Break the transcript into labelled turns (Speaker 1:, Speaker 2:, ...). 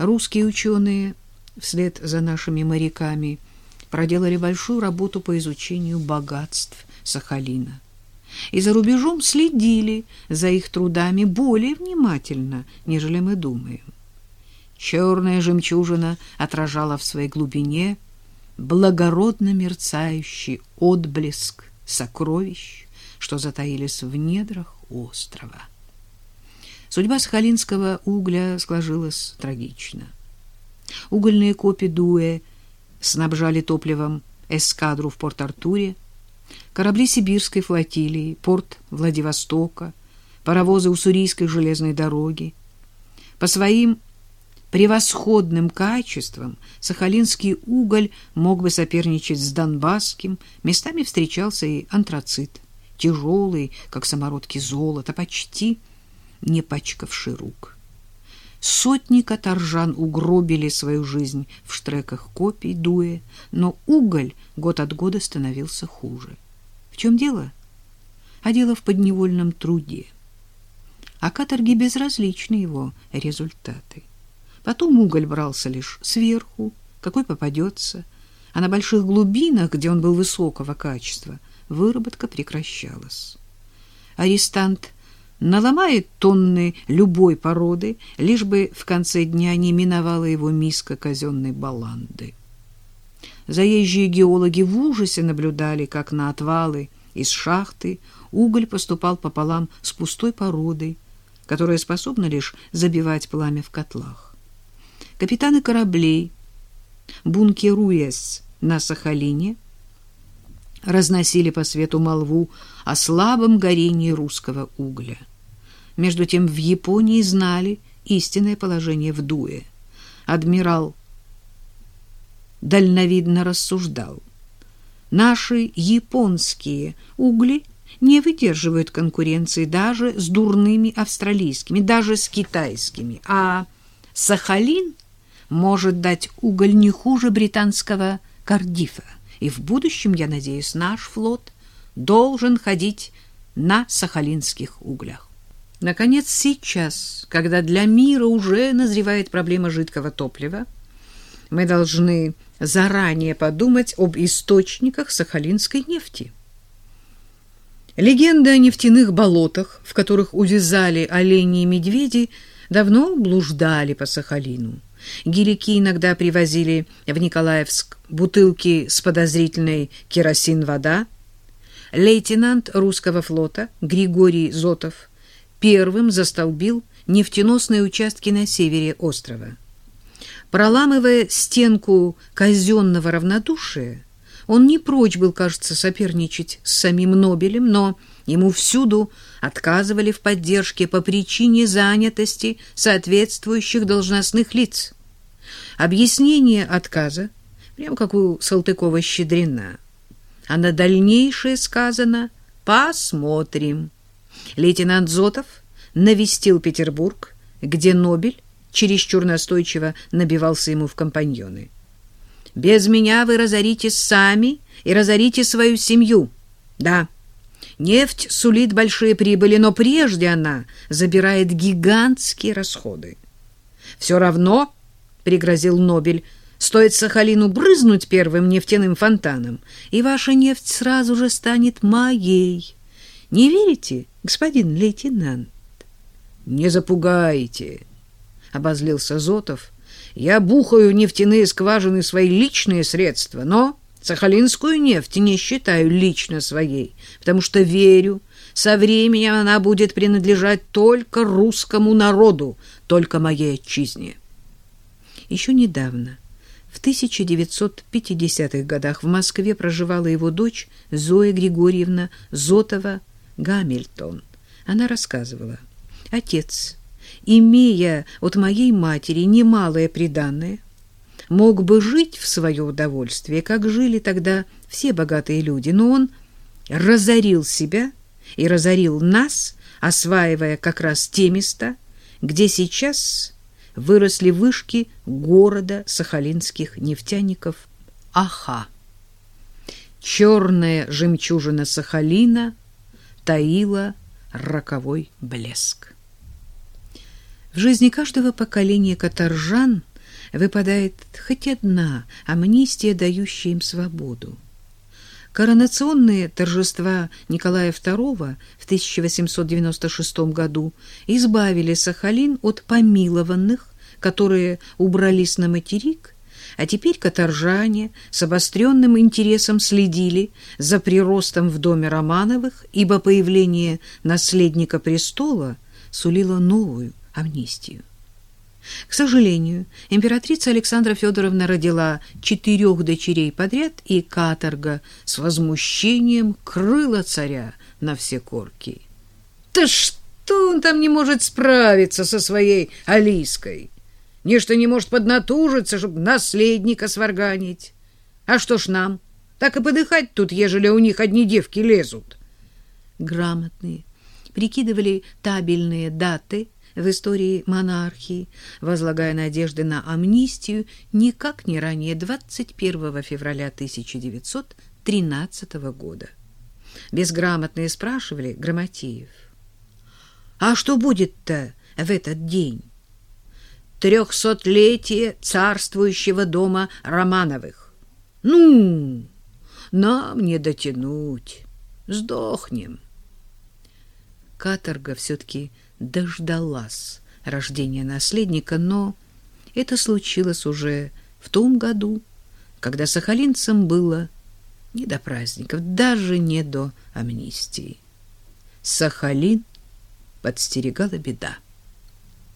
Speaker 1: Русские ученые вслед за нашими моряками проделали большую работу по изучению богатств Сахалина. И за рубежом следили за их трудами более внимательно, нежели мы думаем. Черная жемчужина отражала в своей глубине благородно мерцающий отблеск сокровищ, что затаились в недрах острова. Судьба сахалинского угля сложилась трагично. Угольные копи Дуэ снабжали топливом эскадру в Порт-Артуре, корабли сибирской флотилии, порт Владивостока, паровозы Уссурийской железной дороги. По своим превосходным качествам сахалинский уголь мог бы соперничать с донбасским, местами встречался и антрацит, тяжелый, как самородки золота, почти не пачкавший рук. Сотни каторжан угробили свою жизнь в штреках копий, дуэ, но уголь год от года становился хуже. В чем дело? А дело в подневольном труде. А каторги безразличны его результаты. Потом уголь брался лишь сверху, какой попадется, а на больших глубинах, где он был высокого качества, выработка прекращалась. Арестант наломает тонны любой породы, лишь бы в конце дня не миновала его миска казенной баланды. Заезжие геологи в ужасе наблюдали, как на отвалы из шахты уголь поступал пополам с пустой породой, которая способна лишь забивать пламя в котлах. Капитаны кораблей, бункеруясь на Сахалине, разносили по свету молву о слабом горении русского угля. Между тем в Японии знали истинное положение в Дуе. Адмирал дальновидно рассуждал. Наши японские угли не выдерживают конкуренции даже с дурными австралийскими, даже с китайскими, а Сахалин может дать уголь не хуже британского Кардифа. И в будущем, я надеюсь, наш флот должен ходить на сахалинских углях. Наконец, сейчас, когда для мира уже назревает проблема жидкого топлива, мы должны заранее подумать об источниках сахалинской нефти. Легенды о нефтяных болотах, в которых увязали олени и медведи, давно блуждали по Сахалину. Гелики иногда привозили в Николаевск бутылки с подозрительной керосин-вода. Лейтенант русского флота Григорий Зотов – первым застолбил нефтеносные участки на севере острова. Проламывая стенку казенного равнодушия, он не прочь был, кажется, соперничать с самим Нобелем, но ему всюду отказывали в поддержке по причине занятости соответствующих должностных лиц. Объяснение отказа, прямо как у Салтыкова-Щедрина, а на дальнейшее сказано «посмотрим». Лейтенант Зотов навестил Петербург, где Нобель чересчур настойчиво набивался ему в компаньоны. «Без меня вы разорите сами и разорите свою семью. Да, нефть сулит большие прибыли, но прежде она забирает гигантские расходы. Все равно, — пригрозил Нобель, — стоит Сахалину брызнуть первым нефтяным фонтаном, и ваша нефть сразу же станет моей». Не верите, господин лейтенант? Не запугайте, обозлился Зотов. Я бухаю нефтяные скважины свои личные средства, но Сахалинскую нефть не считаю лично своей, потому что верю, со временем она будет принадлежать только русскому народу, только моей отчизне. Еще недавно, в 1950-х годах в Москве проживала его дочь Зоя Григорьевна Зотова Гамильтон. Она рассказывала. Отец, имея от моей матери немалое приданное, мог бы жить в свое удовольствие, как жили тогда все богатые люди, но он разорил себя и разорил нас, осваивая как раз те места, где сейчас выросли вышки города сахалинских нефтяников Аха. Черная жемчужина Сахалина таила роковой блеск. В жизни каждого поколения каторжан выпадает хоть одна амнистия, дающая им свободу. Коронационные торжества Николая II в 1896 году избавили Сахалин от помилованных, которые убрались на материк, а теперь каторжане с обостренным интересом следили за приростом в доме Романовых, ибо появление наследника престола сулило новую амнистию. К сожалению, императрица Александра Федоровна родила четырех дочерей подряд, и каторга с возмущением крыла царя на все корки. «Да что он там не может справиться со своей Алиской? Нечто не может поднатужиться, чтобы наследника сварганить. А что ж нам? Так и подыхать тут, ежели у них одни девки лезут». Грамотные прикидывали табельные даты – в истории монархии, возлагая надежды на амнистию никак не ранее 21 февраля 1913 года. Безграмотные спрашивали Грамотеев. «А что будет-то в этот день?» «Трехсотлетие царствующего дома Романовых». «Ну, нам не дотянуть, сдохнем». Каторга все-таки дождалась рождения наследника, но это случилось уже в том году, когда сахалинцам было не до праздников, даже не до амнистии. Сахалин подстерегала беда.